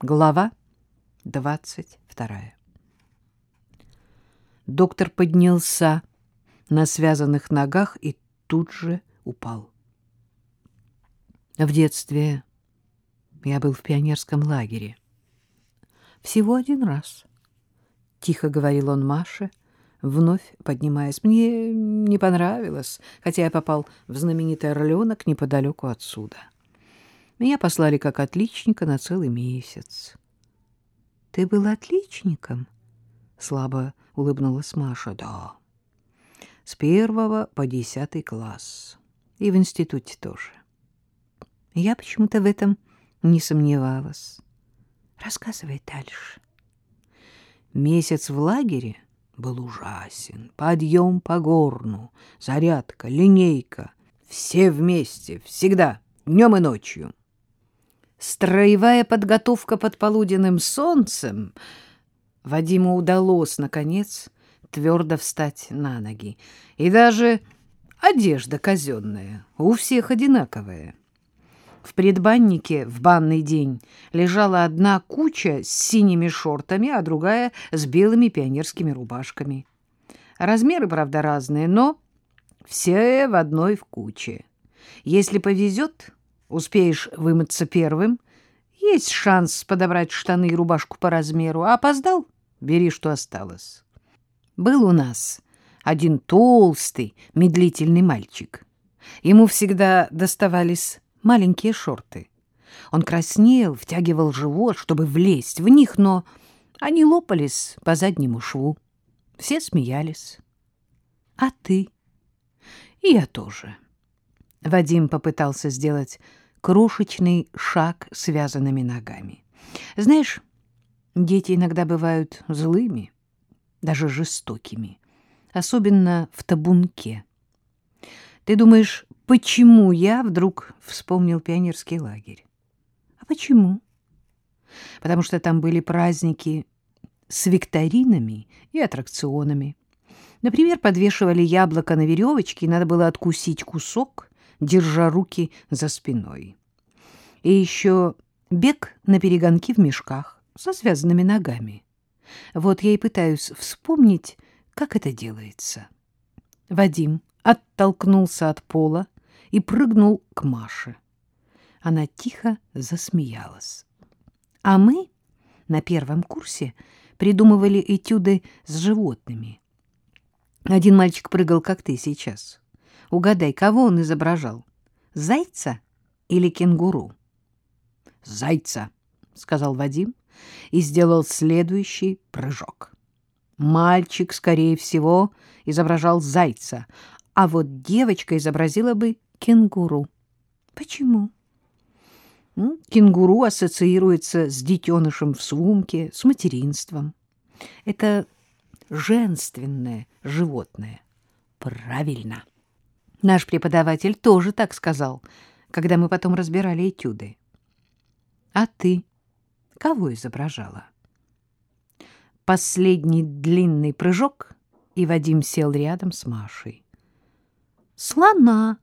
Глава двадцать вторая. Доктор поднялся на связанных ногах и тут же упал. В детстве я был в пионерском лагере. Всего один раз. Тихо говорил он Маше, вновь поднимаясь. Мне не понравилось, хотя я попал в знаменитый Орленок неподалеку отсюда. Меня послали как отличника на целый месяц. — Ты был отличником? — слабо улыбнулась Маша. — Да. С первого по десятый класс. И в институте тоже. Я почему-то в этом не сомневалась. Рассказывай дальше. Месяц в лагере был ужасен. Подъем по горну, зарядка, линейка. Все вместе, всегда, днем и ночью. Строевая подготовка под полуденным солнцем. Вадиму удалось, наконец, твердо встать на ноги. И даже одежда казенная, у всех одинаковая. В предбаннике в банный день лежала одна куча с синими шортами, а другая с белыми пионерскими рубашками. Размеры, правда, разные, но все в одной в куче. Если повезет, успеешь вымыться первым, есть шанс подобрать штаны и рубашку по размеру, а опоздал — бери, что осталось. Был у нас один толстый, медлительный мальчик. Ему всегда доставались маленькие шорты. Он краснел, втягивал живот, чтобы влезть в них, но они лопались по заднему шву. Все смеялись. А ты? И я тоже. Вадим попытался сделать крошечный шаг связанными ногами. Знаешь, дети иногда бывают злыми, даже жестокими, особенно в табунке. Ты думаешь, почему я вдруг вспомнил пионерский лагерь? А почему? Потому что там были праздники с викторинами и аттракционами. Например, подвешивали яблоко на веревочке, и надо было откусить кусок, держа руки за спиной. И еще бег на перегонки в мешках со связанными ногами. Вот я и пытаюсь вспомнить, как это делается. Вадим оттолкнулся от пола и прыгнул к Маше. Она тихо засмеялась. А мы на первом курсе придумывали этюды с животными. Один мальчик прыгал, как ты сейчас. Угадай, кого он изображал? Зайца или кенгуру? Зайца, сказал Вадим и сделал следующий прыжок. Мальчик, скорее всего, изображал зайца, а вот девочка изобразила бы кенгуру. Почему? Ну, кенгуру ассоциируется с детенышем в сумке, с материнством. Это женственное животное. Правильно. Наш преподаватель тоже так сказал, когда мы потом разбирали этюды. А ты кого изображала? Последний длинный прыжок, и Вадим сел рядом с Машей слона.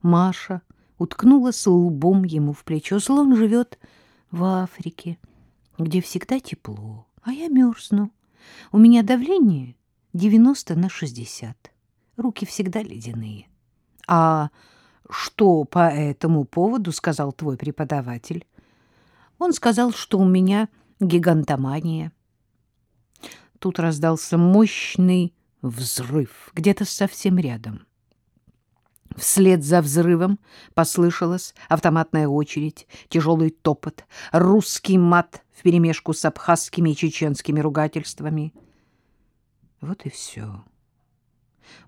Маша уткнулась лбом ему в плечо. Слон живет в Африке, где всегда тепло, а я мерзну. У меня давление 90 на 60. Руки всегда ледяные. А что по этому поводу сказал твой преподаватель? Он сказал, что у меня гигантомания. Тут раздался мощный взрыв, где-то совсем рядом. Вслед за взрывом послышалась автоматная очередь, тяжелый топот, русский мат вперемешку с абхазскими и чеченскими ругательствами. Вот и все.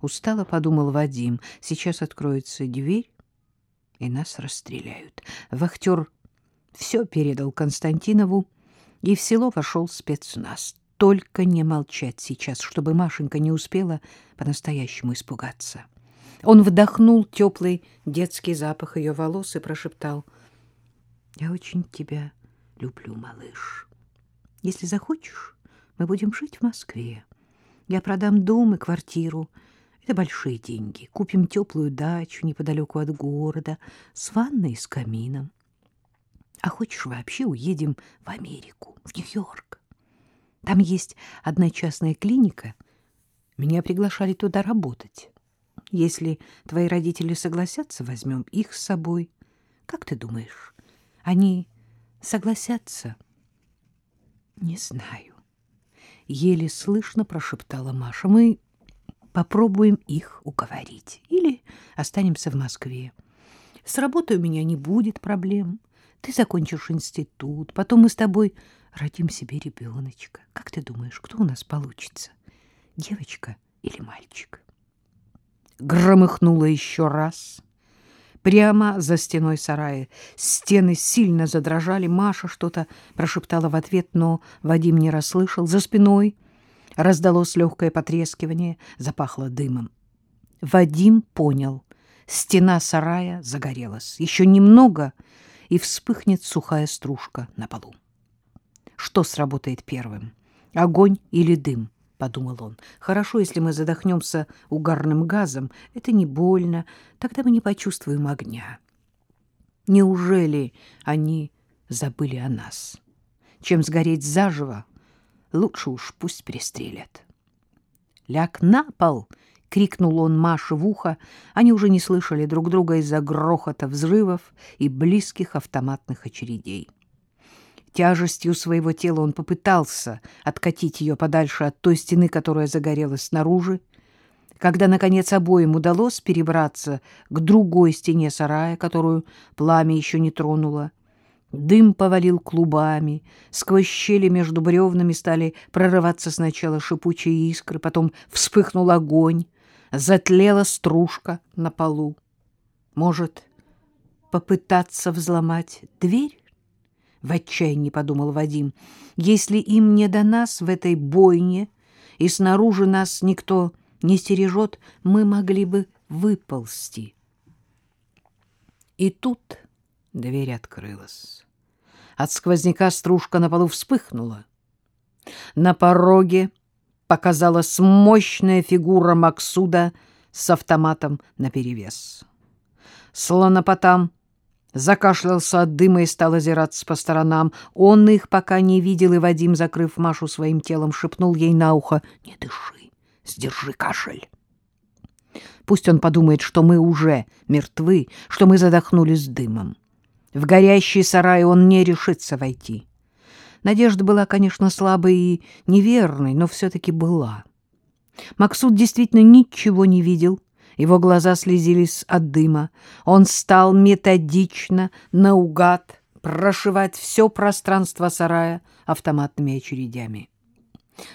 Устало подумал Вадим. Сейчас откроется дверь, и нас расстреляют. Вахтер все передал Константинову, и в село вошел спецназ. Только не молчать сейчас, чтобы Машенька не успела по-настоящему испугаться. Он вдохнул теплый детский запах ее волос и прошептал. — Я очень тебя люблю, малыш. Если захочешь, мы будем жить в Москве. Я продам дом и квартиру. Это большие деньги. Купим теплую дачу неподалеку от города с ванной и с камином. А хочешь, вообще уедем в Америку, в Нью-Йорк? Там есть одна частная клиника. Меня приглашали туда работать. Если твои родители согласятся, возьмем их с собой. Как ты думаешь, они согласятся? Не знаю. Еле слышно прошептала Маша. Мы попробуем их уговорить. Или останемся в Москве. С работой у меня не будет проблем. Ты закончишь институт, потом мы с тобой родим себе ребеночка. Как ты думаешь, кто у нас получится? Девочка или мальчик? Громыхнуло еще раз. Прямо за стеной сарая стены сильно задрожали. Маша что-то прошептала в ответ, но Вадим не расслышал. За спиной раздалось легкое потрескивание, запахло дымом. Вадим понял. Стена сарая загорелась. Еще немного — и вспыхнет сухая стружка на полу. Что сработает первым? Огонь или дым? — подумал он. «Хорошо, если мы задохнемся угарным газом. Это не больно. Тогда мы не почувствуем огня». Неужели они забыли о нас? Чем сгореть заживо, лучше уж пусть перестрелят. «Ляг на пол!» крикнул он Маше в ухо. Они уже не слышали друг друга из-за грохота взрывов и близких автоматных очередей. Тяжестью своего тела он попытался откатить ее подальше от той стены, которая загорелась снаружи. Когда, наконец, обоим удалось перебраться к другой стене сарая, которую пламя еще не тронуло, дым повалил клубами, сквозь щели между бревнами стали прорываться сначала шипучие искры, потом вспыхнул огонь, затлела стружка на полу. Может, попытаться взломать дверь? В отчаянии подумал Вадим. Если им не до нас в этой бойне, и снаружи нас никто не стережет, мы могли бы выползти. И тут дверь открылась. От сквозняка стружка на полу вспыхнула. На пороге показалась мощная фигура Максуда с автоматом наперевес. Слонопотам закашлялся от дыма и стал озираться по сторонам. Он их пока не видел, и Вадим, закрыв Машу своим телом, шепнул ей на ухо «Не дыши, сдержи кашель». Пусть он подумает, что мы уже мертвы, что мы задохнулись дымом. В горящий сарай он не решится войти. Надежда была, конечно, слабой и неверной, но все-таки была. Максут действительно ничего не видел. Его глаза слезились от дыма. Он стал методично, наугад, прошивать все пространство сарая автоматными очередями.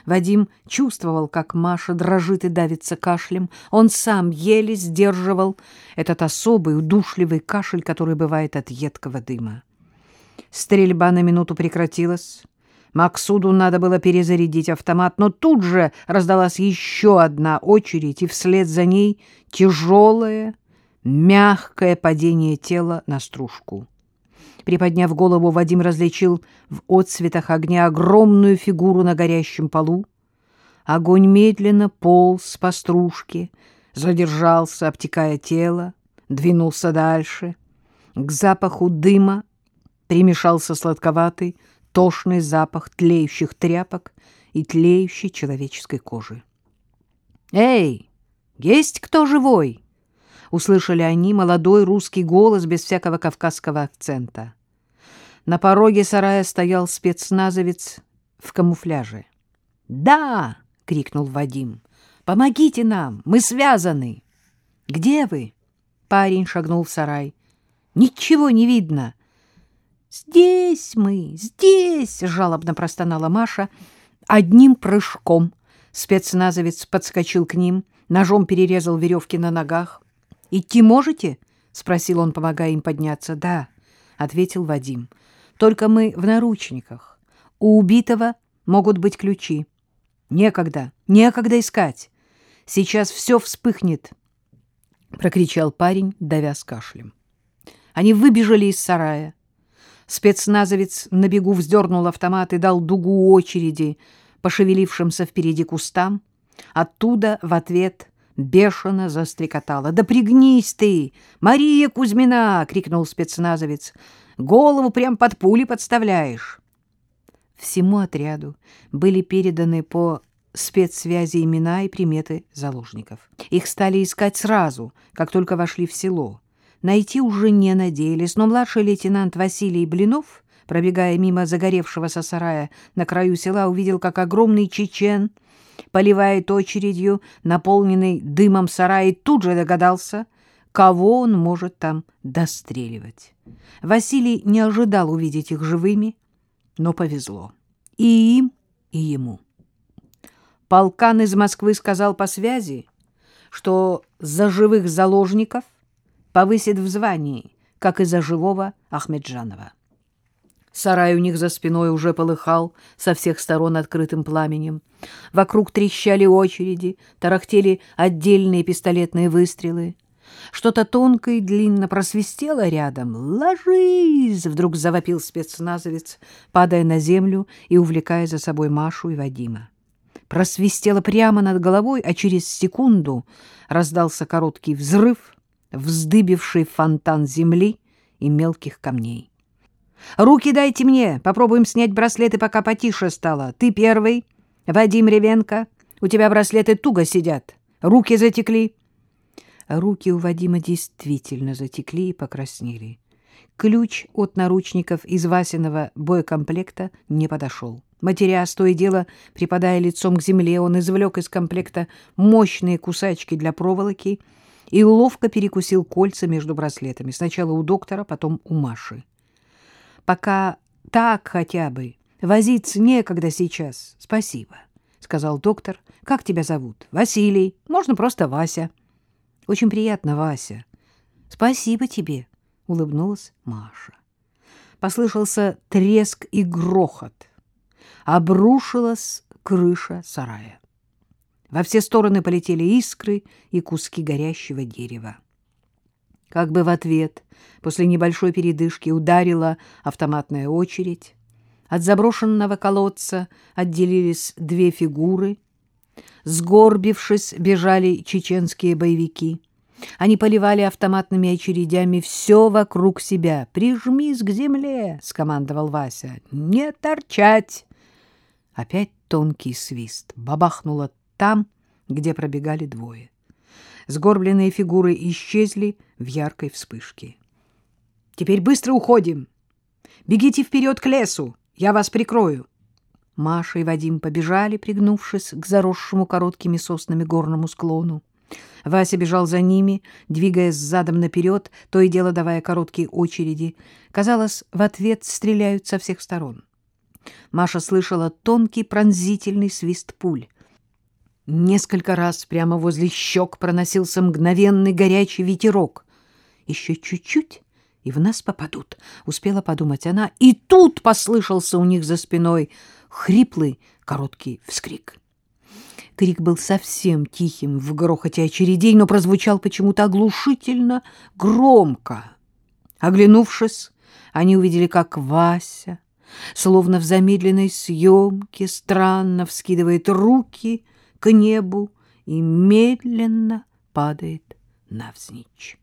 Вадим чувствовал, как Маша дрожит и давится кашлем. Он сам еле сдерживал этот особый удушливый кашель, который бывает от едкого дыма. Стрельба на минуту прекратилась. Максуду надо было перезарядить автомат, но тут же раздалась еще одна очередь, и вслед за ней тяжелое, мягкое падение тела на стружку. Приподняв голову, Вадим различил в отсветах огня огромную фигуру на горящем полу. Огонь медленно полз по стружке, задержался, обтекая тело, двинулся дальше. К запаху дыма примешался сладковатый, тошный запах тлеющих тряпок и тлеющей человеческой кожи. «Эй, есть кто живой?» — услышали они молодой русский голос без всякого кавказского акцента. На пороге сарая стоял спецназовец в камуфляже. «Да!» — крикнул Вадим. «Помогите нам! Мы связаны!» «Где вы?» Парень шагнул в сарай. «Ничего не видно!» «Здесь мы, здесь!» — жалобно простонала Маша. Одним прыжком спецназовец подскочил к ним, ножом перерезал веревки на ногах. «Идти можете?» — спросил он, помогая им подняться. «Да», — ответил Вадим. «Только мы в наручниках. У убитого могут быть ключи. Некогда, некогда искать. Сейчас все вспыхнет», — прокричал парень, давя с кашлем. Они выбежали из сарая. Спецназовец на бегу вздернул автомат и дал дугу очереди пошевелившимся впереди кустам. Оттуда в ответ бешено застрекотало. «Да пригнись ты! Мария Кузьмина!» — крикнул спецназовец. Голову прям под пули подставляешь. Всему отряду были переданы по спецсвязи имена и приметы заложников. Их стали искать сразу, как только вошли в село. Найти уже не надеялись, но младший лейтенант Василий Блинов, пробегая мимо загоревшегося сарая на краю села, увидел, как огромный чечен поливает очередью наполненный дымом сарай, тут же догадался, кого он может там достреливать. Василий не ожидал увидеть их живыми, но повезло. И им, и ему. Полкан из Москвы сказал по связи, что за живых заложников повысит в звании, как и за живого Ахмеджанова. Сарай у них за спиной уже полыхал со всех сторон открытым пламенем. Вокруг трещали очереди, тарахтели отдельные пистолетные выстрелы. Что-то тонко и длинно просвистело рядом. «Ложись!» — вдруг завопил спецназовец, падая на землю и увлекая за собой Машу и Вадима. Просвистело прямо над головой, а через секунду раздался короткий взрыв, вздыбивший фонтан земли и мелких камней. «Руки дайте мне, попробуем снять браслеты, пока потише стало. Ты первый, Вадим Ревенко, у тебя браслеты туго сидят, руки затекли». Руки у Вадима действительно затекли и покраснели. Ключ от наручников из Васиного боекомплекта не подошел. Матерясь, то дело, припадая лицом к земле, он извлек из комплекта мощные кусачки для проволоки и ловко перекусил кольца между браслетами. Сначала у доктора, потом у Маши. «Пока так хотя бы. Возиться некогда сейчас. Спасибо», — сказал доктор. «Как тебя зовут?» «Василий. Можно просто Вася». Очень приятно, Вася. Спасибо тебе, улыбнулась Маша. Послышался треск и грохот. Обрушилась крыша сарая. Во все стороны полетели искры и куски горящего дерева. Как бы в ответ после небольшой передышки ударила автоматная очередь. От заброшенного колодца отделились две фигуры — Сгорбившись, бежали чеченские боевики. Они поливали автоматными очередями все вокруг себя. «Прижмись к земле!» — скомандовал Вася. «Не торчать!» Опять тонкий свист. Бабахнуло там, где пробегали двое. Сгорбленные фигуры исчезли в яркой вспышке. «Теперь быстро уходим! Бегите вперед к лесу! Я вас прикрою!» Маша и Вадим побежали, пригнувшись к заросшему короткими соснами горному склону. Вася бежал за ними, двигаясь задом наперед, то и дело давая короткие очереди. Казалось, в ответ стреляют со всех сторон. Маша слышала тонкий пронзительный свист пуль. Несколько раз прямо возле щек проносился мгновенный горячий ветерок. Еще чуть-чуть, и в нас попадут, — успела подумать она. И тут послышался у них за спиной — хриплый короткий вскрик. Крик был совсем тихим в грохоте очередей, но прозвучал почему-то оглушительно громко. Оглянувшись, они увидели, как Вася, словно в замедленной съемке, странно вскидывает руки к небу и медленно падает навзничь.